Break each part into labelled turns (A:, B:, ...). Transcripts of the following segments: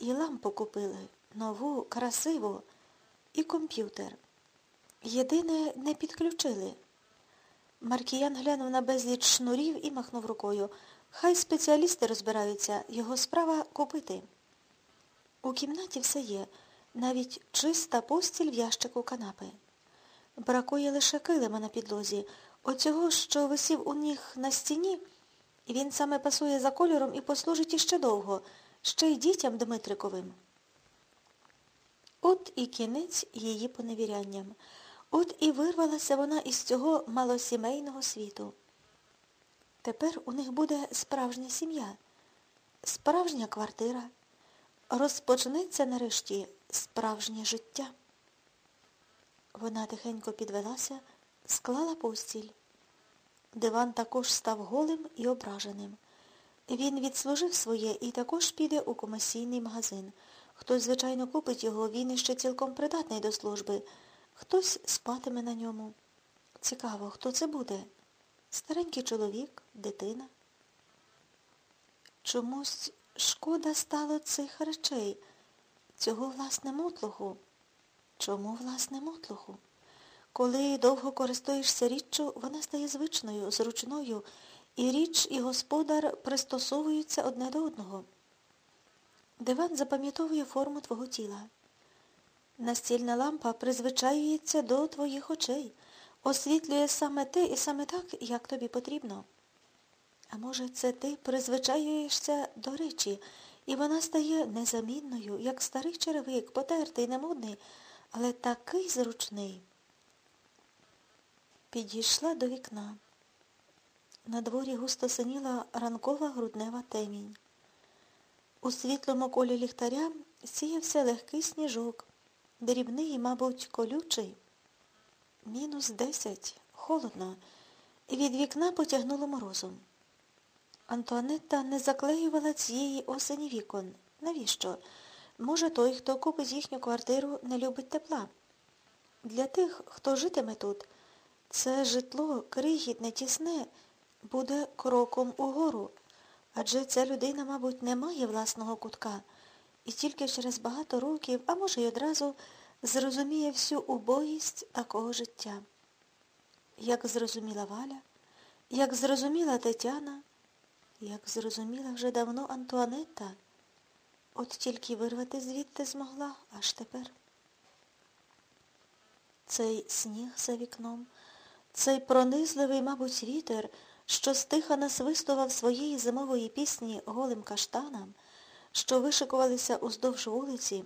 A: І лампу купили, нову, красиву, і комп'ютер. Єдине не підключили. Маркіян глянув на безліч шнурів і махнув рукою. Хай спеціалісти розбираються, його справа купити. У кімнаті все є, навіть чиста постіль в ящику канапи. Бракує лише килима на підлозі. Оцього, що висів у них на стіні, він саме пасує за кольором і послужить іще довго, ще й дітям Дмитриковим. От і кінець її поневірянням. От і вирвалася вона із цього малосімейного світу. Тепер у них буде справжня сім'я, справжня квартира. Розпочнеться нарешті справжнє життя. Вона тихенько підвелася, склала постіль. Диван також став голим і ображеним. Він відслужив своє і також піде у комасійний магазин. Хтось, звичайно, купить його, він іще цілком придатний до служби. Хтось спатиме на ньому. Цікаво, хто це буде? Старенький чоловік, дитина. Чомусь шкода стало цих речей, цього, власне, мотлуху. Чому, власне, мотлуху? Коли довго користуєшся річчю, вона стає звичною, зручною, і річ, і господар пристосовуються одне до одного. Диван запам'ятовує форму твого тіла. Настільна лампа призвичаюється до твоїх очей, освітлює саме те і саме так, як тобі потрібно. А може, це ти призвичаюєшся до речі, і вона стає незамінною, як старий черевик, потертий, немодний, але такий зручний. Підійшла до вікна. На дворі густо синіла ранкова груднева темінь. У світлому колі ліхтаря сіявся легкий сніжок, дрібний, мабуть, колючий. Мінус десять, холодно, і від вікна потягнуло морозом. Антуанетта не заклеювала цієї осені вікон. Навіщо? Може, той, хто купить їхню квартиру, не любить тепла. Для тих, хто житиме тут, це житло крихітне, тісне, буде кроком угору. Адже ця людина, мабуть, не має власного кутка і тільки через багато років, а може й одразу, зрозуміє всю убогість такого життя. Як зрозуміла Валя, як зрозуміла Тетяна, як зрозуміла вже давно Антуанетта, от тільки вирвати звідти змогла аж тепер. Цей сніг за вікном, цей пронизливий, мабуть, вітер, що стиха насвистував своєї зимової пісні голим каштанам, що вишикувалися уздовж вулиці,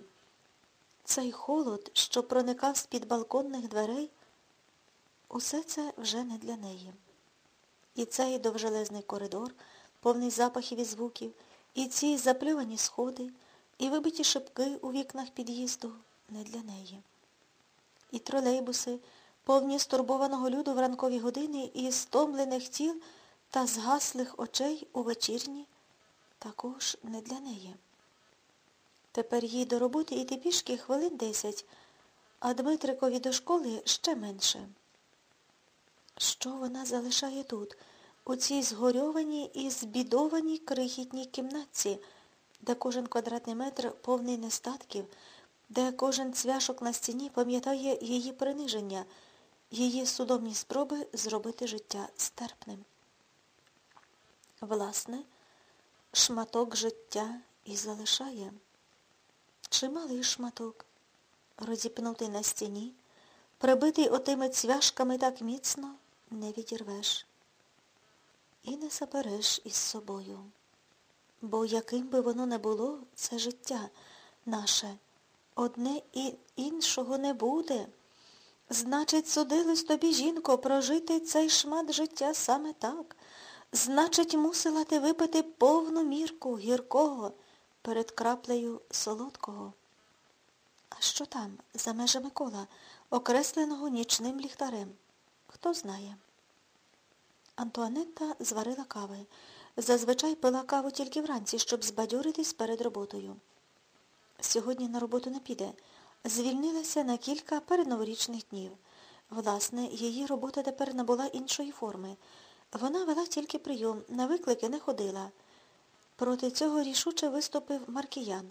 A: цей холод, що проникав з-під балконних дверей, усе це вже не для неї. І цей довжелезний коридор, повний запахів і звуків, і ці запльовані сходи, і вибиті шибки у вікнах під'їзду не для неї. І тролейбуси, повні стурбованого люду в ранкові години і стомлених тіл та згаслих очей у вечірні, також не для неї. Тепер їй до роботи йти пішки хвилин десять, а Дмитрикові до школи ще менше. Що вона залишає тут, у цій згорьованій і збідованій крихітній кімнатці, де кожен квадратний метр повний нестатків, де кожен цвяшок на стіні пам'ятає її приниження, її судомні спроби зробити життя стерпним. Власне, шматок життя і залишає. Чималий шматок, розіпнутий на стіні, прибитий отими цвяшками так міцно, не відірвеш. І не забереш із собою. Бо яким би воно не було, це життя наше, одне і іншого не буде. Значить, судилось тобі, жінко, прожити цей шмат життя саме так. Значить, мусила ти випити повну мірку гіркого перед краплею солодкого. А що там, за межами кола, окресленого нічним ліхтарем? Хто знає? Антуанетта зварила кави. Зазвичай пила каву тільки вранці, щоб збадьоритись перед роботою. Сьогодні на роботу не піде. Звільнилася на кілька передноворічних днів. Власне, її робота тепер набула іншої форми. Вона вела тільки прийом, на виклики не ходила. Проти цього рішуче виступив Маркіян.